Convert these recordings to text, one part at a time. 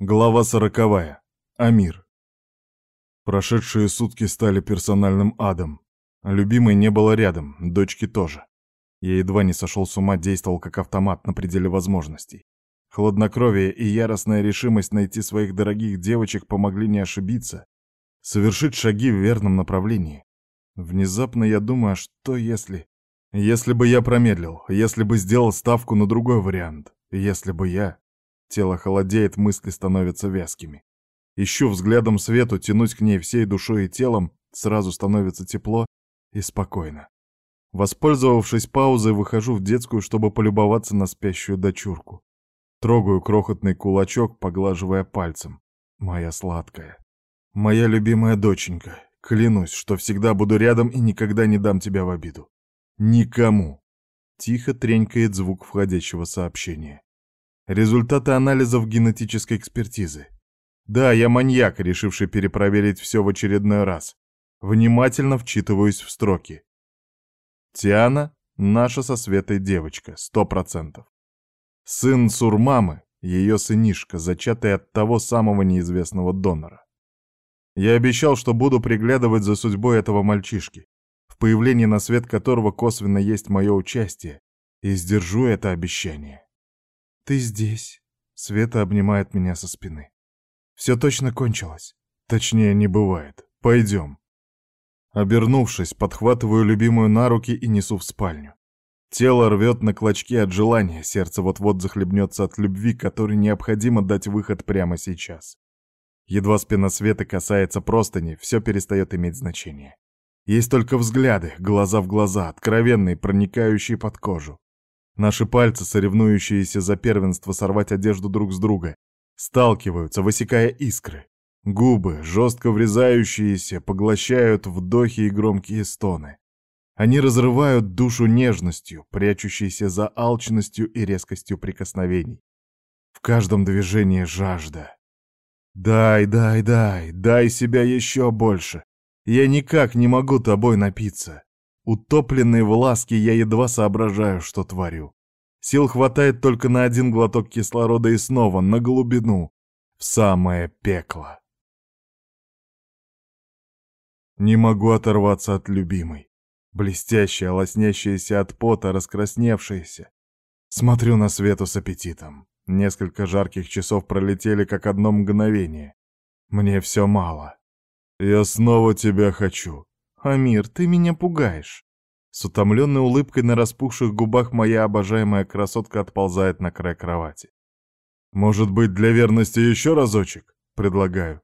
Глава сороковая. Амир. Прошедшие сутки стали персональным адом. Любимой не было рядом, дочки тоже. Я едва не сошел с ума, действовал как автомат на пределе возможностей. Хладнокровие и яростная решимость найти своих дорогих девочек помогли не ошибиться, совершить шаги в верном направлении. Внезапно я думаю, а что если... Если бы я промедлил, если бы сделал ставку на другой вариант, если бы я... Тело холодеет, мысли становятся вязкими. Ищу взглядом свету, тянусь к ней всей душой и телом, сразу становится тепло и спокойно. Воспользовавшись паузой, выхожу в детскую, чтобы полюбоваться на спящую дочурку. Трогаю крохотный кулачок, поглаживая пальцем. Моя сладкая. Моя любимая доченька. Клянусь, что всегда буду рядом и никогда не дам тебя в обиду. Никому. Тихо тренькает звук входящего сообщения. Результаты анализов генетической экспертизы. Да, я маньяк, решивший перепроверить все в очередной раз. Внимательно вчитываюсь в строки. Тиана — наша со Светой девочка, сто процентов. Сын Сурмамы — ее сынишка, зачатый от того самого неизвестного донора. Я обещал, что буду приглядывать за судьбой этого мальчишки, в появлении на свет которого косвенно есть мое участие, и сдержу это обещание. «Ты здесь?» — Света обнимает меня со спины. «Все точно кончилось?» «Точнее, не бывает. Пойдем». Обернувшись, подхватываю любимую на руки и несу в спальню. Тело рвет на клочки от желания, сердце вот-вот захлебнется от любви, которой необходимо дать выход прямо сейчас. Едва спина Светы касается простыни, все перестает иметь значение. Есть только взгляды, глаза в глаза, откровенные, проникающие под кожу. Наши пальцы, соревнующиеся за первенство сорвать одежду друг с друга, сталкиваются, высекая искры. Губы, жестко врезающиеся, поглощают вдохи и громкие стоны. Они разрывают душу нежностью, прячущейся за алчностью и резкостью прикосновений. В каждом движении жажда. «Дай, дай, дай, дай себя еще больше. Я никак не могу тобой напиться. Утопленный в ласке, я едва соображаю, что творю. Сил хватает только на один глоток кислорода и снова на глубину, в самое пекло. Не могу оторваться от любимой. Блестящая, лоснящаяся от пота, раскрасневшаяся. Смотрю на свету с аппетитом. Несколько жарких часов пролетели как одно мгновение. Мне все мало. Я снова тебя хочу. «Амир, ты меня пугаешь!» С утомленной улыбкой на распухших губах моя обожаемая красотка отползает на край кровати. «Может быть, для верности еще разочек?» — предлагаю.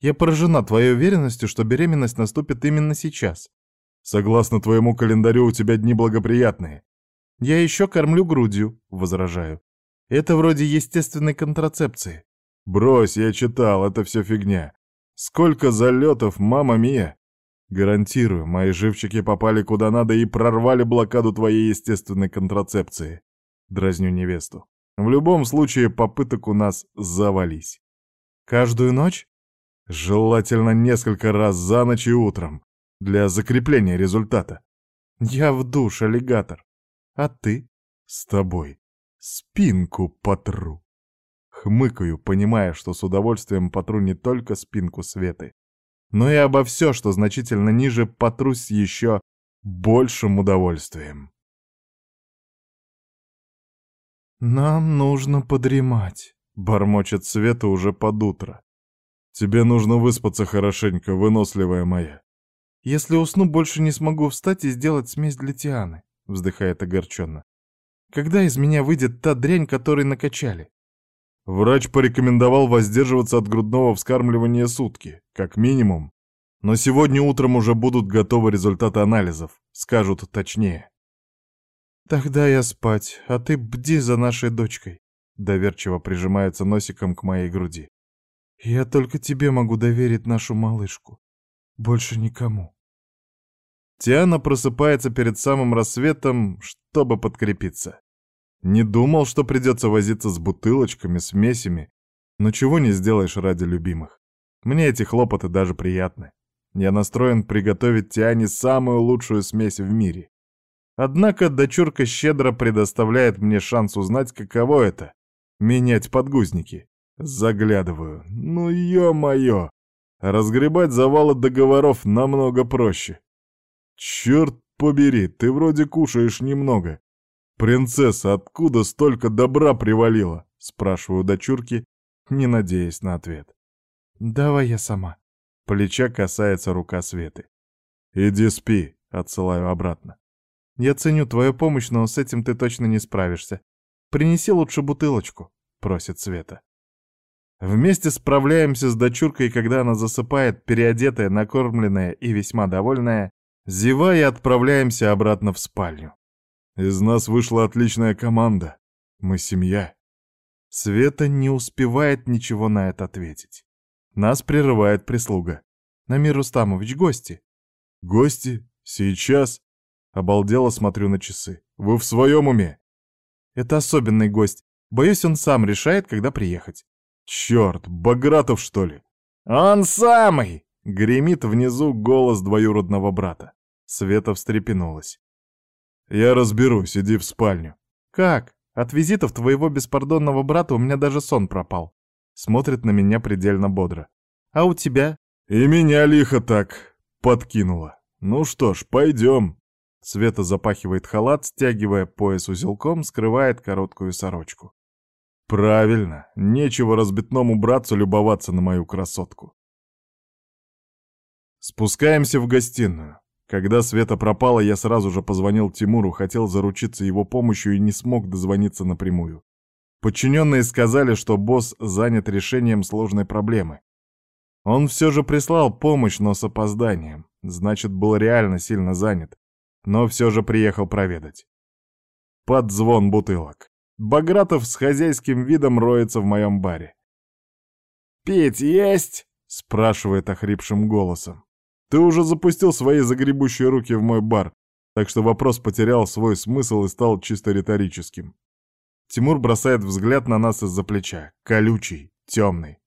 «Я поражена твоей уверенностью, что беременность наступит именно сейчас. Согласно твоему календарю, у тебя дни благоприятные. Я еще кормлю грудью», — возражаю. «Это вроде естественной контрацепции». «Брось, я читал, это все фигня. Сколько залетов, мама мия!» Гарантирую, мои живчики попали куда надо и прорвали блокаду твоей естественной контрацепции. Дразню невесту. В любом случае, попыток у нас завались. Каждую ночь? Желательно несколько раз за ночь и утром. Для закрепления результата. Я в душ, аллигатор. А ты? С тобой. Спинку потру. Хмыкаю, понимая, что с удовольствием потру не только спинку Светы, но и обо все, что значительно ниже, потрусь еще большим удовольствием. «Нам нужно подремать», — бормочет Света уже под утро. «Тебе нужно выспаться хорошенько, выносливая моя». «Если усну, больше не смогу встать и сделать смесь для Тианы», — вздыхает огорченно. «Когда из меня выйдет та дрянь, которой накачали?» Врач порекомендовал воздерживаться от грудного вскармливания сутки, как минимум. Но сегодня утром уже будут готовы результаты анализов, скажут точнее. «Тогда я спать, а ты бди за нашей дочкой», — доверчиво прижимается носиком к моей груди. «Я только тебе могу доверить нашу малышку. Больше никому». Тиана просыпается перед самым рассветом, чтобы подкрепиться. Не думал, что придется возиться с бутылочками, смесями, но чего не сделаешь ради любимых. Мне эти хлопоты даже приятны. Я настроен приготовить Тиане самую лучшую смесь в мире. Однако дочурка щедро предоставляет мне шанс узнать, каково это — менять подгузники. Заглядываю. Ну ё-моё! Разгребать завалы договоров намного проще. Черт побери, ты вроде кушаешь немного. Принцесса, откуда столько добра привалило? Спрашиваю дочурки, не надеясь на ответ. Давай я сама. Плеча касается рука Светы. Иди спи, отсылаю обратно. Я ценю твою помощь, но с этим ты точно не справишься. Принеси лучше бутылочку, просит Света. Вместе справляемся с дочуркой, когда она засыпает, переодетая, накормленная и весьма довольная, зевая, отправляемся обратно в спальню. Из нас вышла отличная команда. Мы семья. Света не успевает ничего на это ответить. Нас прерывает прислуга. Намир Рустамович, гости. Гости? Сейчас? Обалдело смотрю на часы. Вы в своем уме? Это особенный гость. Боюсь, он сам решает, когда приехать. Черт, Багратов, что ли? Он самый! Гремит внизу голос двоюродного брата. Света встрепенулась. Я разберусь, иди в спальню. Как? От визитов твоего беспардонного брата у меня даже сон пропал. Смотрит на меня предельно бодро. А у тебя? И меня лихо так подкинуло. Ну что ж, пойдем. Света запахивает халат, стягивая пояс узелком, скрывает короткую сорочку. Правильно, нечего разбитному братцу любоваться на мою красотку. Спускаемся в гостиную. Когда Света пропала, я сразу же позвонил Тимуру, хотел заручиться его помощью и не смог дозвониться напрямую. Подчиненные сказали, что босс занят решением сложной проблемы. Он все же прислал помощь, но с опозданием. Значит, был реально сильно занят. Но все же приехал проведать. Под звон бутылок. Багратов с хозяйским видом роется в моем баре. «Пить есть?» — спрашивает охрипшим голосом. «Ты уже запустил свои загребущие руки в мой бар, так что вопрос потерял свой смысл и стал чисто риторическим». Тимур бросает взгляд на нас из-за плеча, колючий, темный.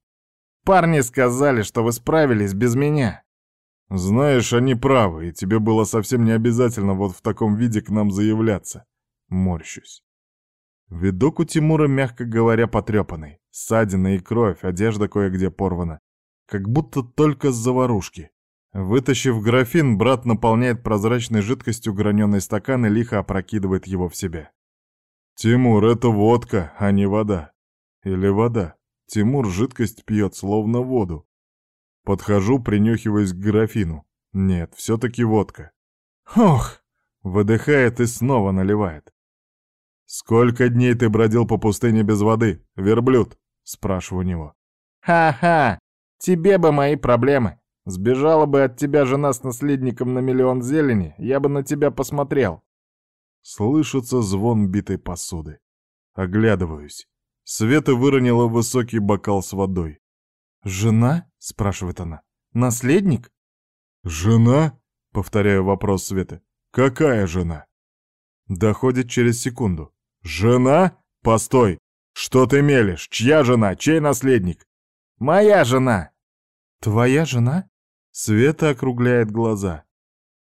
«Парни сказали, что вы справились без меня». «Знаешь, они правы, и тебе было совсем не обязательно вот в таком виде к нам заявляться». Морщусь. Видок у Тимура, мягко говоря, потрепанный. Ссадины и кровь, одежда кое-где порвана. Как будто только с заварушки. Вытащив графин, брат наполняет прозрачной жидкостью граненый стакан и лихо опрокидывает его в себя. «Тимур, это водка, а не вода. Или вода. Тимур жидкость пьет, словно воду. Подхожу, принюхиваясь к графину. Нет, все-таки водка. Ох! Выдыхает и снова наливает. «Сколько дней ты бродил по пустыне без воды, верблюд?» — спрашиваю у него. «Ха-ха! Тебе бы мои проблемы. Сбежала бы от тебя жена с наследником на миллион зелени, я бы на тебя посмотрел». Слышится звон битой посуды. Оглядываюсь. Света выронила высокий бокал с водой. «Жена?» — спрашивает она. «Наследник?» «Жена?» — повторяю вопрос Светы. «Какая жена?» Доходит через секунду. «Жена? Постой! Что ты мелешь? Чья жена? Чей наследник?» «Моя жена!» «Твоя жена?» Света округляет глаза.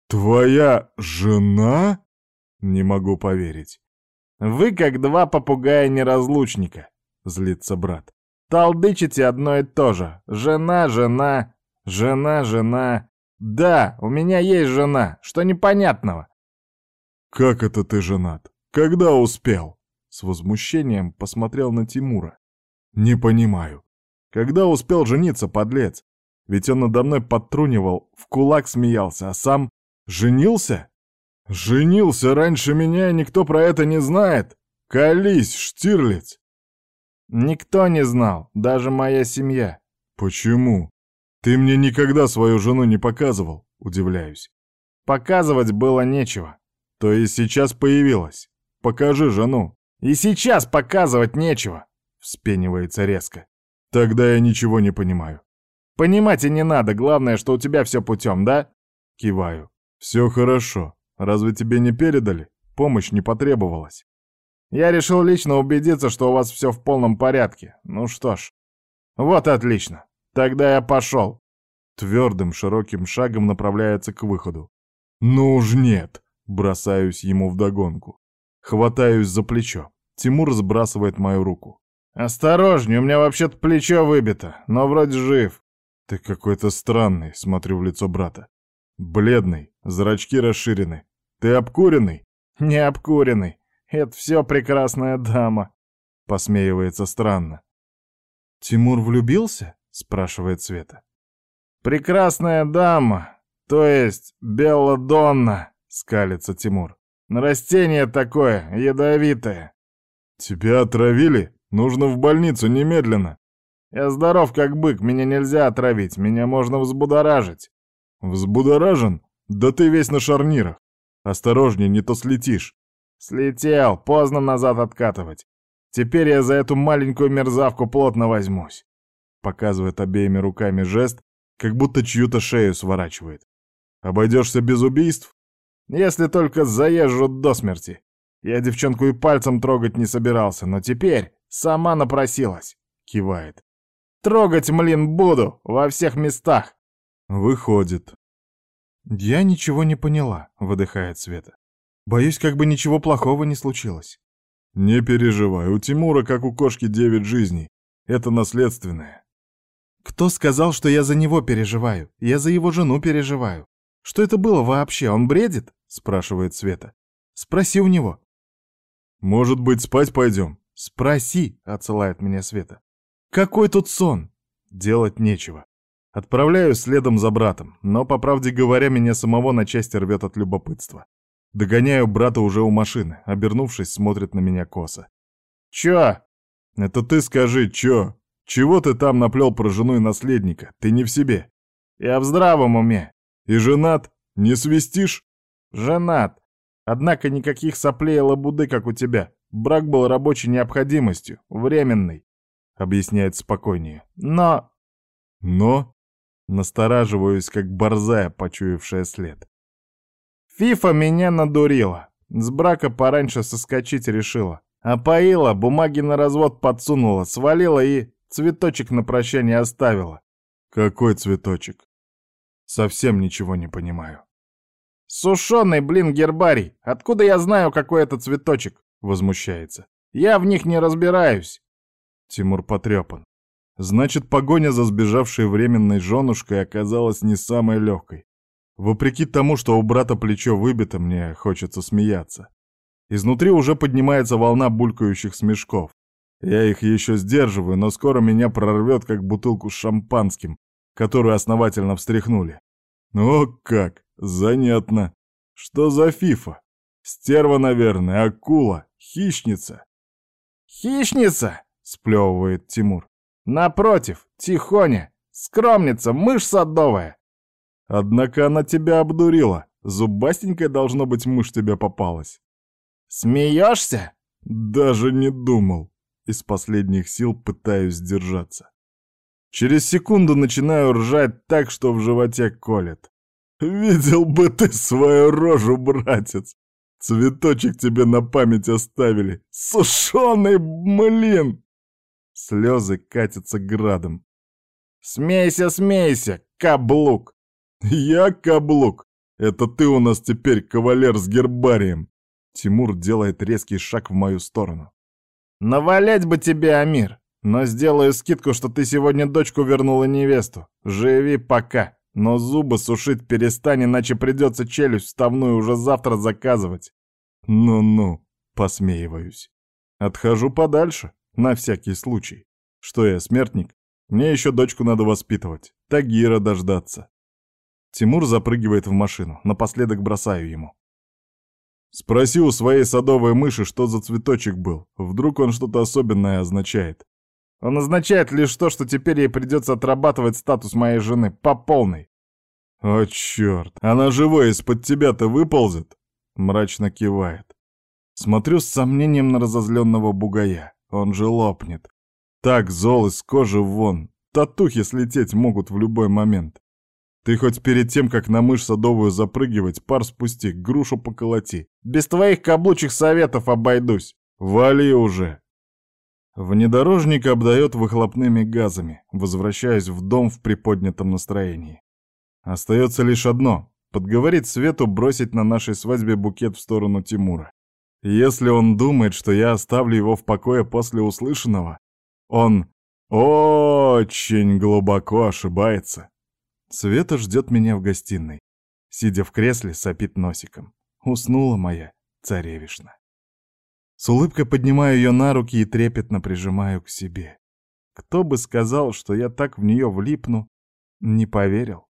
«Твоя жена?» Не могу поверить. «Вы как два попугая-неразлучника», — злится брат. «Толдычите одно и то же. Жена, жена, жена, жена. Да, у меня есть жена. Что непонятного?» «Как это ты женат? Когда успел?» С возмущением посмотрел на Тимура. «Не понимаю. Когда успел жениться, подлец? Ведь он надо мной подтрунивал, в кулак смеялся, а сам женился? Женился раньше меня, и никто про это не знает. Колись, Штирлиц!» «Никто не знал, даже моя семья». «Почему? Ты мне никогда свою жену не показывал», — удивляюсь. «Показывать было нечего. То есть сейчас появилась. Покажи жену. И сейчас показывать нечего, вспенивается резко. Тогда я ничего не понимаю. Понимать и не надо, главное, что у тебя все путем, да? Киваю. Все хорошо. Разве тебе не передали? Помощь не потребовалась. Я решил лично убедиться, что у вас все в полном порядке. Ну что ж. Вот отлично. Тогда я пошел. Твердым широким шагом направляется к выходу. Ну уж нет. Бросаюсь ему вдогонку. Хватаюсь за плечо. Тимур сбрасывает мою руку. «Осторожней, у меня вообще-то плечо выбито, но вроде жив». «Ты какой-то странный», — смотрю в лицо брата. «Бледный, зрачки расширены. Ты обкуренный?» «Не обкуренный. Это все прекрасная дама», — посмеивается странно. «Тимур влюбился?» — спрашивает Света. «Прекрасная дама, то есть Белладонна», — скалится Тимур. «Растение такое, ядовитое». «Тебя отравили? Нужно в больницу немедленно». «Я здоров как бык, меня нельзя отравить, меня можно взбудоражить». «Взбудоражен? Да ты весь на шарнирах. Осторожней, не то слетишь». «Слетел, поздно назад откатывать. Теперь я за эту маленькую мерзавку плотно возьмусь. Показывает обеими руками жест, как будто чью-то шею сворачивает. Обойдешься без убийств? Если только заезжу до смерти. Я девчонку и пальцем трогать не собирался, но теперь сама напросилась. Кивает. Трогать, млин, буду во всех местах. Выходит. Я ничего не поняла, выдыхает Света. Боюсь, как бы ничего плохого не случилось. «Не переживай, у Тимура, как у кошки, девять жизней. Это наследственное». «Кто сказал, что я за него переживаю? Я за его жену переживаю. Что это было вообще? Он бредит?» — спрашивает Света. «Спроси у него». «Может быть, спать пойдем?» «Спроси», — отсылает меня Света. «Какой тут сон?» Делать нечего. Отправляюсь следом за братом, но, по правде говоря, меня самого на части рвет от любопытства. Догоняю брата уже у машины, обернувшись, смотрит на меня косо. «Чё?» «Это ты скажи, чё? Чего ты там наплел про жену и наследника? Ты не в себе». «Я в здравом уме». «И женат? Не свистишь?» «Женат. Однако никаких соплей и лабуды, как у тебя. Брак был рабочей необходимостью, временный», — объясняет спокойнее. «Но...» «Но?» Настораживаюсь, как борзая, почуявшая след. Фифа меня надурила. С брака пораньше соскочить решила. Опоила, бумаги на развод подсунула, свалила и цветочек на прощание оставила. Какой цветочек? Совсем ничего не понимаю. Сушеный, блин, гербарий. Откуда я знаю, какой это цветочек? Возмущается. Я в них не разбираюсь. Тимур потрепан. Значит, погоня за сбежавшей временной женушкой оказалась не самой легкой. Вопреки тому, что у брата плечо выбито, мне хочется смеяться. Изнутри уже поднимается волна булькающих смешков. Я их еще сдерживаю, но скоро меня прорвет, как бутылку с шампанским, которую основательно встряхнули. О как! Занятно! Что за фифа? Стерва, наверное, акула, хищница. «Хищница!» — сплевывает Тимур. «Напротив, тихоня, скромница, мышь садовая. Однако она тебя обдурила. Зубастенькая, должно быть, мышь тебе попалась. Смеешься? Даже не думал. Из последних сил пытаюсь сдержаться. Через секунду начинаю ржать так, что в животе колет. Видел бы ты свою рожу, братец. Цветочек тебе на память оставили. Сушеный млин! Слезы катятся градом. Смейся, смейся, каблук! «Я каблук! Это ты у нас теперь кавалер с гербарием!» Тимур делает резкий шаг в мою сторону. «Навалять бы тебе, Амир! Но сделаю скидку, что ты сегодня дочку вернула невесту. Живи пока, но зубы сушить перестань, иначе придется челюсть вставную уже завтра заказывать». «Ну-ну», — посмеиваюсь. Отхожу подальше, на всякий случай. Что я, смертник? Мне еще дочку надо воспитывать, Тагира дождаться. Тимур запрыгивает в машину, напоследок бросаю ему. Спроси у своей садовой мыши, что за цветочек был. Вдруг он что-то особенное означает. Он означает лишь то, что теперь ей придется отрабатывать статус моей жены по полной. О, черт, она живой из-под тебя-то выползет? Мрачно кивает. Смотрю с сомнением на разозленного бугая. Он же лопнет. Так зол из кожи вон. Татухи слететь могут в любой момент. Ты хоть перед тем, как на мышь садовую запрыгивать, пар спусти, грушу поколоти. Без твоих каблучих советов обойдусь. Вали уже. Внедорожник обдает выхлопными газами, возвращаясь в дом в приподнятом настроении. Остается лишь одно — подговорить Свету бросить на нашей свадьбе букет в сторону Тимура. Если он думает, что я оставлю его в покое после услышанного, Он очень глубоко ошибается. Света ждет меня в гостиной. Сидя в кресле, сопит носиком. Уснула моя царевишна. С улыбкой поднимаю ее на руки и трепетно прижимаю к себе. Кто бы сказал, что я так в нее влипну, не поверил.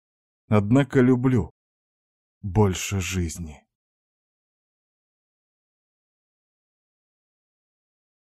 Однако люблю больше жизни.